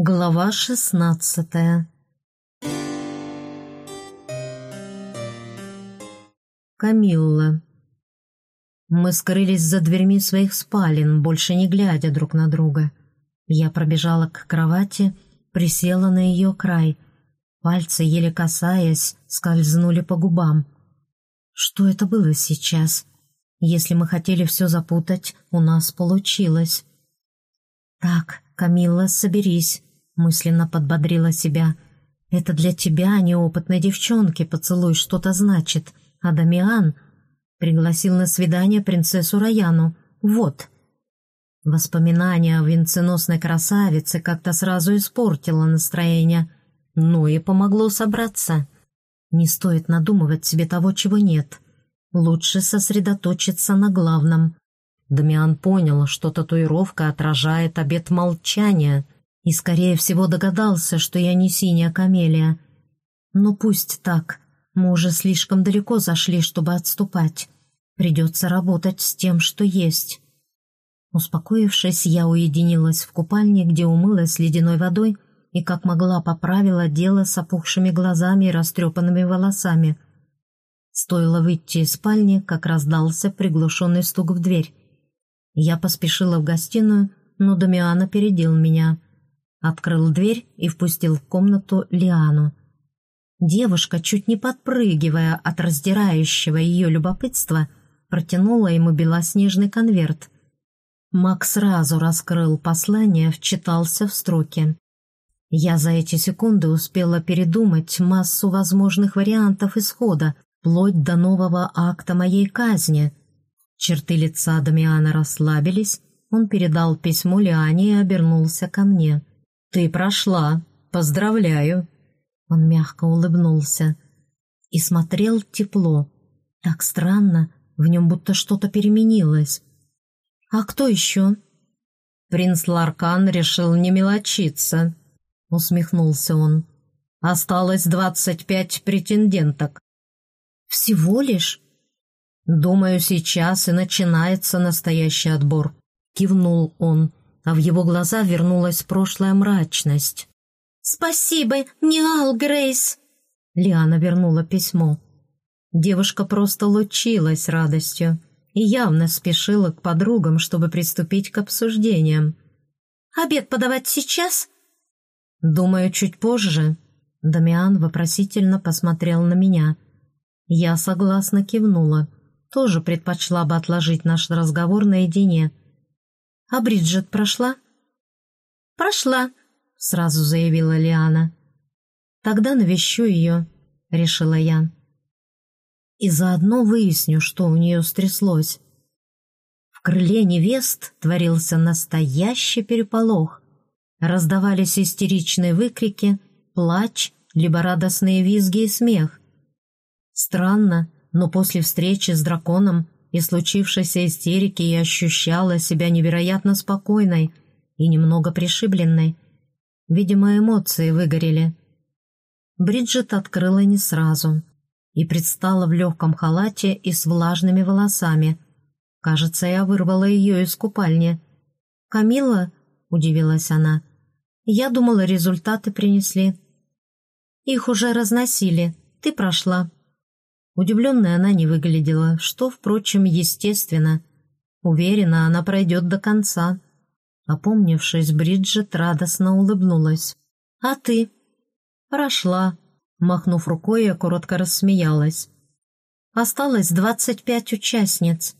Глава шестнадцатая Камилла Мы скрылись за дверьми своих спален, больше не глядя друг на друга. Я пробежала к кровати, присела на ее край. Пальцы, еле касаясь, скользнули по губам. Что это было сейчас? Если мы хотели все запутать, у нас получилось. «Так, Камилла, соберись», — мысленно подбодрила себя. «Это для тебя, а не опытной девчонки, поцелуй что-то значит. А Дамиан пригласил на свидание принцессу Раяну. Вот». Воспоминание о венценосной красавице как-то сразу испортило настроение. Ну и помогло собраться. Не стоит надумывать себе того, чего нет. Лучше сосредоточиться на главном. Дамиан понял, что татуировка отражает обет молчания и, скорее всего, догадался, что я не синяя камелия. Но пусть так, мы уже слишком далеко зашли, чтобы отступать. Придется работать с тем, что есть. Успокоившись, я уединилась в купальне, где умылась ледяной водой и, как могла, поправила дело с опухшими глазами и растрепанными волосами. Стоило выйти из спальни, как раздался приглушенный стук в дверь. Я поспешила в гостиную, но Дамиан опередил меня. Открыл дверь и впустил в комнату Лиану. Девушка, чуть не подпрыгивая от раздирающего ее любопытства, протянула ему белоснежный конверт. Мак сразу раскрыл послание, вчитался в строки. Я за эти секунды успела передумать массу возможных вариантов исхода, вплоть до нового акта моей казни. Черты лица Дамиана расслабились, он передал письмо Лиане и обернулся ко мне. «Ты прошла. Поздравляю!» Он мягко улыбнулся и смотрел тепло. Так странно, в нем будто что-то переменилось. «А кто еще?» «Принц Ларкан решил не мелочиться», — усмехнулся он. «Осталось двадцать пять претенденток». «Всего лишь?» «Думаю, сейчас и начинается настоящий отбор», — кивнул он, а в его глаза вернулась прошлая мрачность. «Спасибо, Ниал Грейс!» Лиана вернула письмо. Девушка просто лучилась радостью и явно спешила к подругам, чтобы приступить к обсуждениям. «Обед подавать сейчас?» «Думаю, чуть позже». Дамиан вопросительно посмотрел на меня. Я согласно кивнула тоже предпочла бы отложить наш разговор наедине. «А Бриджит прошла?» «Прошла», — сразу заявила Лиана. «Тогда навещу ее», — решила я. «И заодно выясню, что у нее стряслось». В крыле невест творился настоящий переполох. Раздавались истеричные выкрики, плач, либо радостные визги и смех. Странно, но после встречи с драконом и случившейся истерики я ощущала себя невероятно спокойной и немного пришибленной. Видимо, эмоции выгорели. Бриджит открыла не сразу и предстала в легком халате и с влажными волосами. Кажется, я вырвала ее из купальни. «Камила?» — удивилась она. «Я думала, результаты принесли». «Их уже разносили. Ты прошла». Удивленной она не выглядела, что, впрочем, естественно. Уверена, она пройдет до конца. Опомнившись, Бриджит радостно улыбнулась. «А ты?» «Прошла», — махнув рукой, я коротко рассмеялась. «Осталось двадцать пять участниц.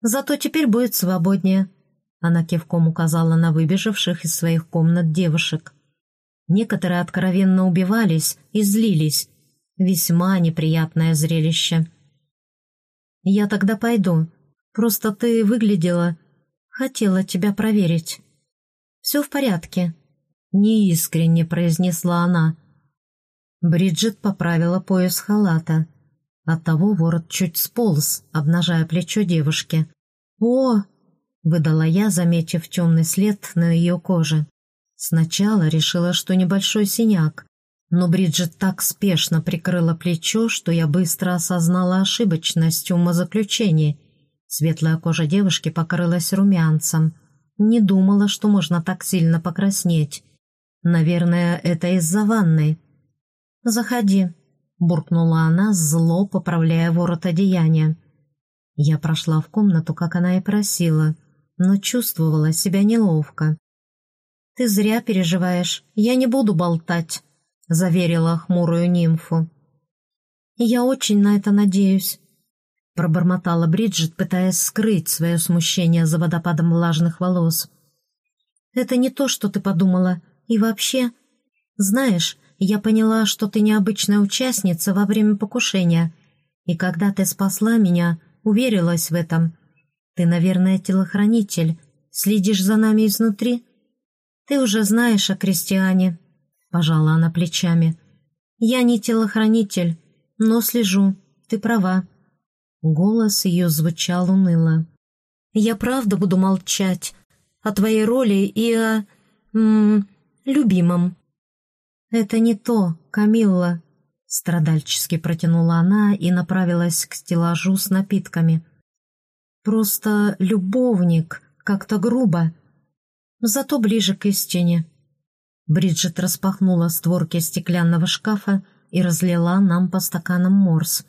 Зато теперь будет свободнее», — она кивком указала на выбежавших из своих комнат девушек. Некоторые откровенно убивались и злились, Весьма неприятное зрелище. «Я тогда пойду. Просто ты выглядела... Хотела тебя проверить. Все в порядке», — неискренне произнесла она. Бриджит поправила пояс халата. Оттого ворот чуть сполз, обнажая плечо девушки. «О!» — выдала я, заметив темный след на ее коже. Сначала решила, что небольшой синяк, но Бриджит так спешно прикрыла плечо, что я быстро осознала ошибочность умозаключений. Светлая кожа девушки покрылась румянцем. Не думала, что можно так сильно покраснеть. Наверное, это из-за ванной. «Заходи», — буркнула она, зло поправляя ворот одеяния. Я прошла в комнату, как она и просила, но чувствовала себя неловко. «Ты зря переживаешь, я не буду болтать», — заверила хмурую нимфу. «Я очень на это надеюсь», — пробормотала Бриджит, пытаясь скрыть свое смущение за водопадом влажных волос. «Это не то, что ты подумала. И вообще, знаешь, я поняла, что ты необычная участница во время покушения, и когда ты спасла меня, уверилась в этом. Ты, наверное, телохранитель, следишь за нами изнутри. Ты уже знаешь о крестьяне», — пожала она плечами. «Я не телохранитель, но слежу, ты права». Голос ее звучал уныло. «Я правда буду молчать о твоей роли и о... М -м, любимом». «Это не то, Камилла», — страдальчески протянула она и направилась к стеллажу с напитками. «Просто любовник, как-то грубо, зато ближе к истине». Бриджит распахнула створки стеклянного шкафа и разлила нам по стаканам морс.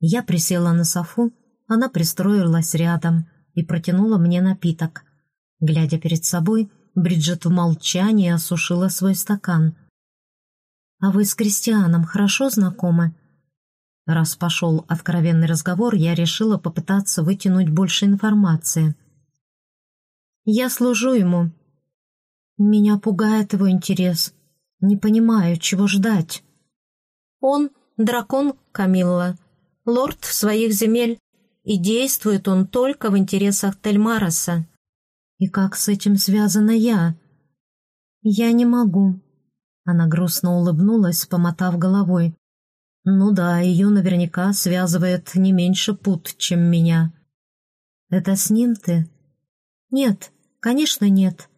Я присела на софу, она пристроилась рядом и протянула мне напиток. Глядя перед собой, Бриджит в молчании осушила свой стакан. «А вы с Кристианом хорошо знакомы?» Раз пошел откровенный разговор, я решила попытаться вытянуть больше информации. «Я служу ему. Меня пугает его интерес. Не понимаю, чего ждать». «Он — дракон Камилла», лорд своих земель, и действует он только в интересах Тельмароса. И как с этим связана я? Я не могу. Она грустно улыбнулась, помотав головой. Ну да, ее наверняка связывает не меньше пут, чем меня. Это с ним ты? Нет, конечно, нет.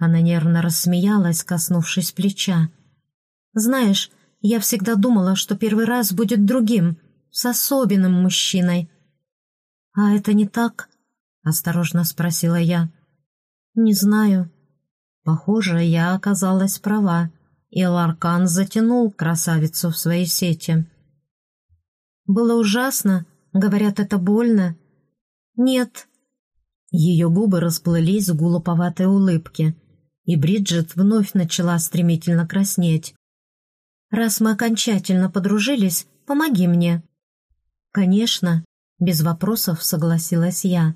Она нервно рассмеялась, коснувшись плеча. Знаешь, я всегда думала, что первый раз будет другим — с особенным мужчиной. «А это не так?» — осторожно спросила я. «Не знаю». Похоже, я оказалась права, и Ларкан затянул красавицу в свои сети. «Было ужасно. Говорят, это больно». «Нет». Ее губы расплылись в глуповатой улыбке, и Бриджит вновь начала стремительно краснеть. «Раз мы окончательно подружились, помоги мне». «Конечно», — без вопросов согласилась я.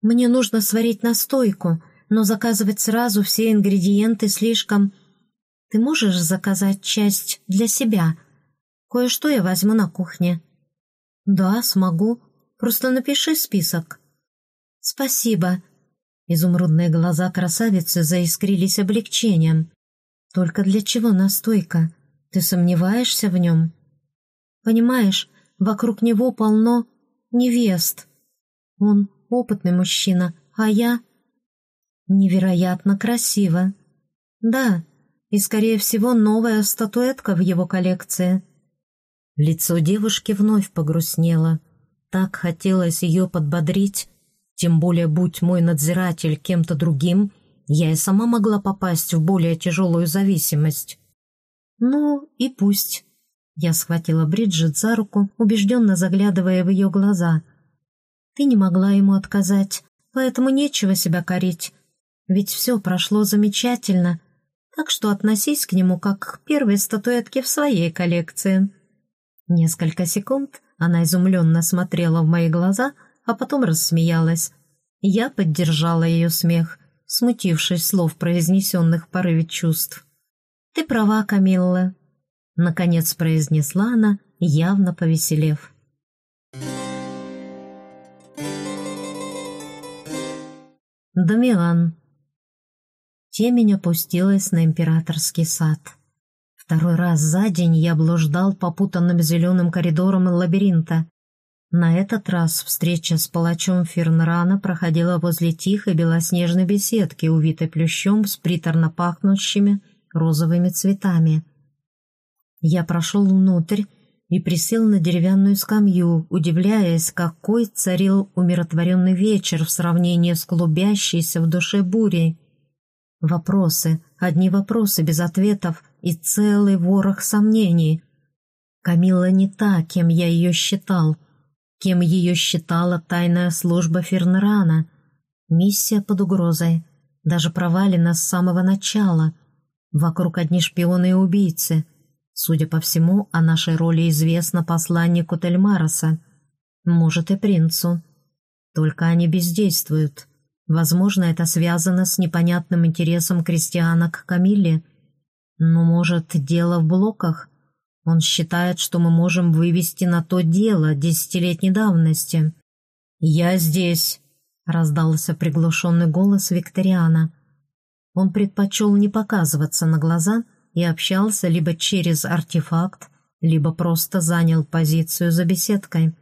«Мне нужно сварить настойку, но заказывать сразу все ингредиенты слишком... Ты можешь заказать часть для себя? Кое-что я возьму на кухне». «Да, смогу. Просто напиши список». «Спасибо». Изумрудные глаза красавицы заискрились облегчением. «Только для чего настойка? Ты сомневаешься в нем?» «Понимаешь, Вокруг него полно невест. Он опытный мужчина, а я... Невероятно красиво. Да, и, скорее всего, новая статуэтка в его коллекции. Лицо девушки вновь погрустнело. Так хотелось ее подбодрить. Тем более, будь мой надзиратель кем-то другим, я и сама могла попасть в более тяжелую зависимость. Ну и пусть. Я схватила Бриджит за руку, убежденно заглядывая в ее глаза. «Ты не могла ему отказать, поэтому нечего себя корить. Ведь все прошло замечательно, так что относись к нему как к первой статуэтке в своей коллекции». Несколько секунд она изумленно смотрела в мои глаза, а потом рассмеялась. Я поддержала ее смех, смутившись слов, произнесенных порыве чувств. «Ты права, Камилла. Наконец произнесла она, явно повеселев. Дамиан. Темень опустилась на императорский сад. Второй раз за день я блуждал попутанным зеленым коридором лабиринта. На этот раз встреча с палачом Фернрана проходила возле тихой белоснежной беседки, увитой плющом с приторно пахнущими розовыми цветами. Я прошел внутрь и присел на деревянную скамью, удивляясь, какой царил умиротворенный вечер в сравнении с клубящейся в душе бурей. Вопросы, одни вопросы без ответов и целый ворох сомнений. Камила не та, кем я ее считал, кем ее считала тайная служба Фернерана. Миссия под угрозой, даже провалена с самого начала. Вокруг одни шпионы и убийцы. Судя по всему, о нашей роли известно посланнику Тельмароса, может и принцу. Только они бездействуют. Возможно, это связано с непонятным интересом крестьяна к Камилле. Но, может, дело в блоках? Он считает, что мы можем вывести на то дело десятилетней давности. «Я здесь», — раздался приглушенный голос Викториана. Он предпочел не показываться на глаза и общался либо через артефакт, либо просто занял позицию за беседкой.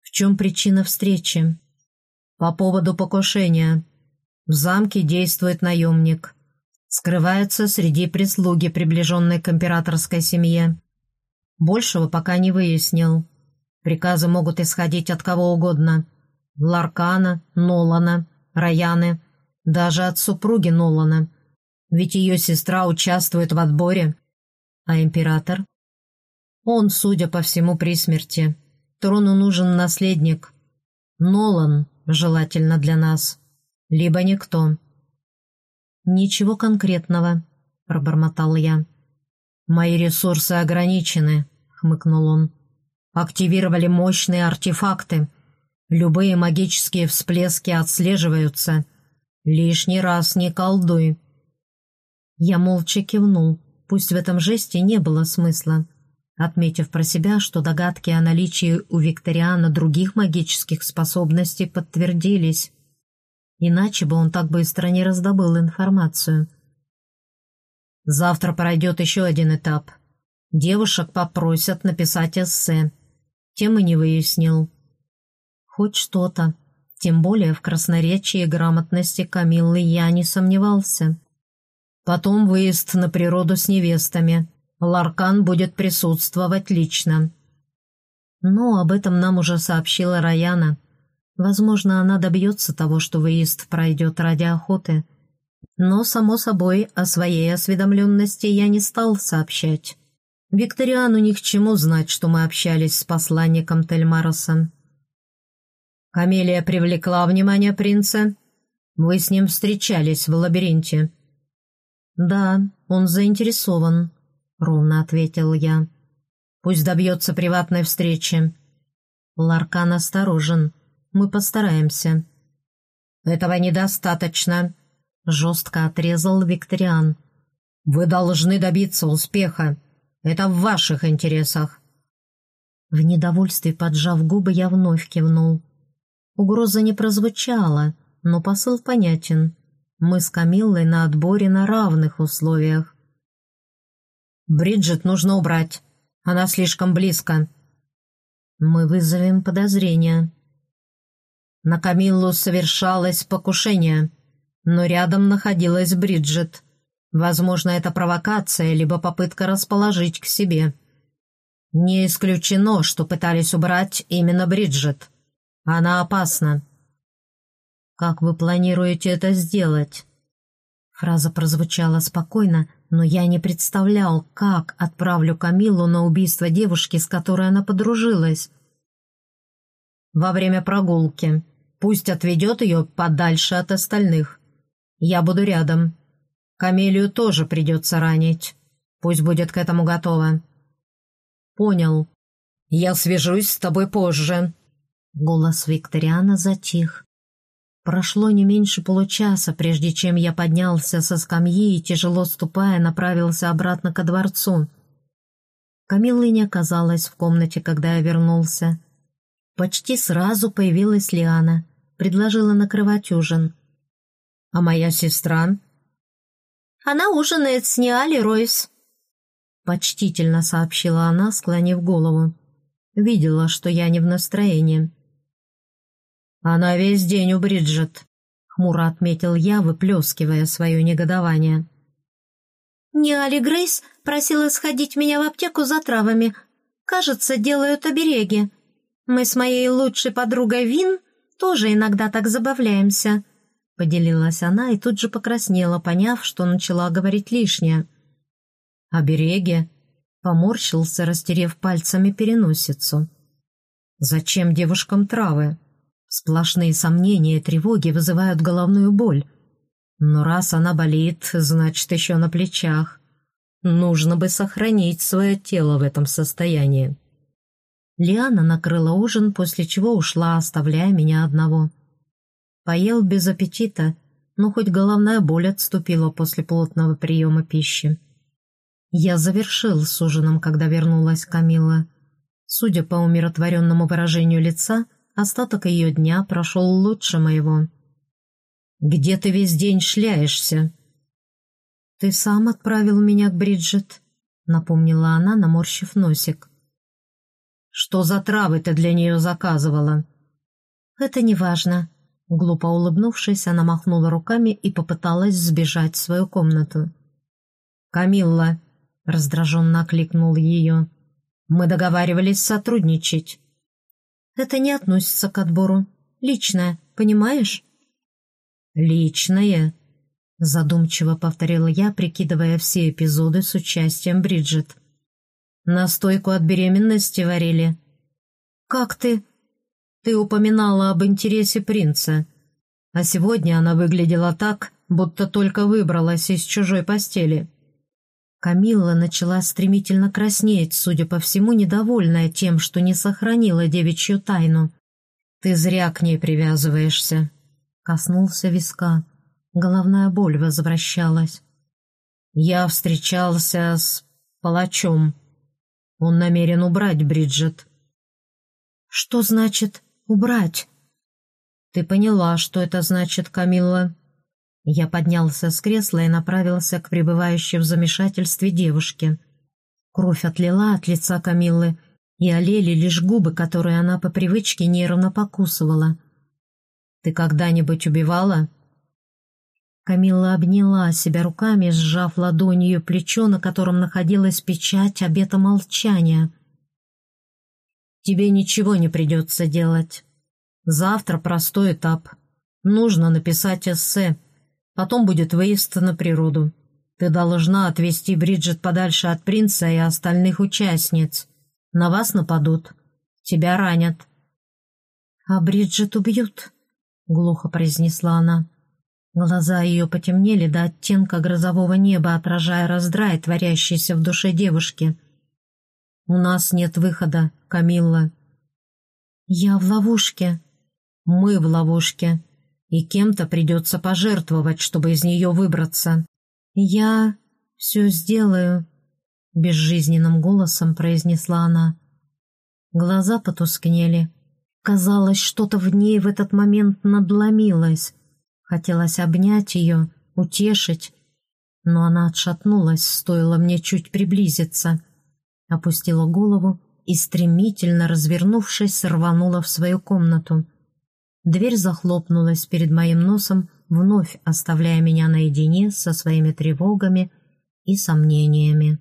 «В чем причина встречи?» По поводу покушения. В замке действует наемник. Скрывается среди прислуги, приближенной к императорской семье. Большего пока не выяснил. Приказы могут исходить от кого угодно. Ларкана, Нолана, Раяны, даже от супруги Нолана. Ведь ее сестра участвует в отборе. А император? Он, судя по всему, при смерти. Трону нужен наследник. Нолан желательно для нас, либо никто». «Ничего конкретного», — пробормотал я. «Мои ресурсы ограничены», — хмыкнул он. «Активировали мощные артефакты. Любые магические всплески отслеживаются. Лишний раз не колдуй». Я молча кивнул, пусть в этом жесте не было смысла отметив про себя, что догадки о наличии у Викториана других магических способностей подтвердились. Иначе бы он так быстро не раздобыл информацию. Завтра пройдет еще один этап. Девушек попросят написать эссе. Тем и не выяснил. Хоть что-то. Тем более в красноречии и грамотности Камиллы я не сомневался. Потом выезд на природу с невестами — Ларкан будет присутствовать лично. Но об этом нам уже сообщила Раяна. Возможно, она добьется того, что выезд пройдет ради охоты. Но, само собой, о своей осведомленности я не стал сообщать. Викториану ни к чему знать, что мы общались с посланником Тельмароса. «Камелия привлекла внимание принца. Вы с ним встречались в лабиринте». «Да, он заинтересован», — ровно ответил я. «Пусть добьется приватной встречи». Ларкан осторожен. Мы постараемся. «Этого недостаточно», — жестко отрезал Викториан. «Вы должны добиться успеха. Это в ваших интересах». В недовольстве, поджав губы, я вновь кивнул. Угроза не прозвучала, но посыл понятен. Мы с Камиллой на отборе на равных условиях. Бриджит нужно убрать. Она слишком близко. Мы вызовем подозрения. На Камиллу совершалось покушение, но рядом находилась Бриджит. Возможно, это провокация, либо попытка расположить к себе. Не исключено, что пытались убрать именно Бриджит. Она опасна. «Как вы планируете это сделать?» Фраза прозвучала спокойно, но я не представлял, как отправлю Камилу на убийство девушки, с которой она подружилась. Во время прогулки. Пусть отведет ее подальше от остальных. Я буду рядом. Камелию тоже придется ранить. Пусть будет к этому готова. Понял. Я свяжусь с тобой позже. Голос Викториана затих. Прошло не меньше получаса, прежде чем я поднялся со скамьи и, тяжело ступая, направился обратно ко дворцу. Камиллы не оказалась в комнате, когда я вернулся. Почти сразу появилась Лиана, предложила накрывать ужин. «А моя сестра?» «Она ужинает с Ниали Ройс», — почтительно сообщила она, склонив голову. Видела, что я не в настроении. «Она весь день у Бриджит», — хмуро отметил я, выплескивая свое негодование. «Не Али Грейс просила сходить меня в аптеку за травами. Кажется, делают обереги. Мы с моей лучшей подругой Вин тоже иногда так забавляемся. — поделилась она и тут же покраснела, поняв, что начала говорить лишнее. «Обереги», — поморщился, растерев пальцами переносицу. «Зачем девушкам травы? Сплошные сомнения и тревоги вызывают головную боль. Но раз она болит, значит, еще на плечах. Нужно бы сохранить свое тело в этом состоянии». Лиана накрыла ужин, после чего ушла, оставляя меня одного. Поел без аппетита, но хоть головная боль отступила после плотного приема пищи. Я завершил с ужином, когда вернулась Камила. Судя по умиротворенному выражению лица, остаток ее дня прошел лучше моего. «Где ты весь день шляешься?» «Ты сам отправил меня к Бриджит», — напомнила она, наморщив носик. «Что за травы ты для нее заказывала?» «Это не важно», Глупо улыбнувшись, она махнула руками и попыталась сбежать в свою комнату. «Камилла!» — раздраженно окликнул ее. «Мы договаривались сотрудничать». «Это не относится к отбору. Личное, понимаешь?» «Личное?» — задумчиво повторила я, прикидывая все эпизоды с участием Бриджит. «Настойку от беременности варили». «Как ты?» Ты упоминала об интересе принца, а сегодня она выглядела так, будто только выбралась из чужой постели». Камилла начала стремительно краснеть, судя по всему, недовольная тем, что не сохранила девичью тайну. «Ты зря к ней привязываешься», — коснулся виска. Головная боль возвращалась. «Я встречался с палачом. Он намерен убрать Бриджит». «Что значит убрать. «Ты поняла, что это значит, Камилла?» Я поднялся с кресла и направился к пребывающей в замешательстве девушке. Кровь отлила от лица Камиллы, и олели лишь губы, которые она по привычке нервно покусывала. «Ты когда-нибудь убивала?» Камилла обняла себя руками, сжав ладонью плечо, на котором находилась печать обета молчания — Тебе ничего не придется делать. Завтра простой этап. Нужно написать эссе. Потом будет выезд на природу. Ты должна отвезти Бриджит подальше от принца и остальных участниц. На вас нападут. Тебя ранят. «А Бриджит убьют», — глухо произнесла она. Глаза ее потемнели до оттенка грозового неба, отражая раздрай, творящийся в душе девушки. «У нас нет выхода, Камилла». «Я в ловушке». «Мы в ловушке. И кем-то придется пожертвовать, чтобы из нее выбраться». «Я все сделаю», — безжизненным голосом произнесла она. Глаза потускнели. Казалось, что-то в ней в этот момент надломилось. Хотелось обнять ее, утешить, но она отшатнулась, стоило мне чуть приблизиться — опустила голову и, стремительно развернувшись, рванула в свою комнату. Дверь захлопнулась перед моим носом, вновь оставляя меня наедине со своими тревогами и сомнениями.